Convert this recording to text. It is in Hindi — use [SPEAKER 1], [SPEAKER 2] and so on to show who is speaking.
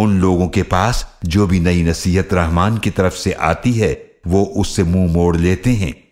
[SPEAKER 1] उन लोगों के पास जो भी नई नसीहत रहमान की तरफ़ से आती है, वो उससे मुँह मोड़ लेते हैं।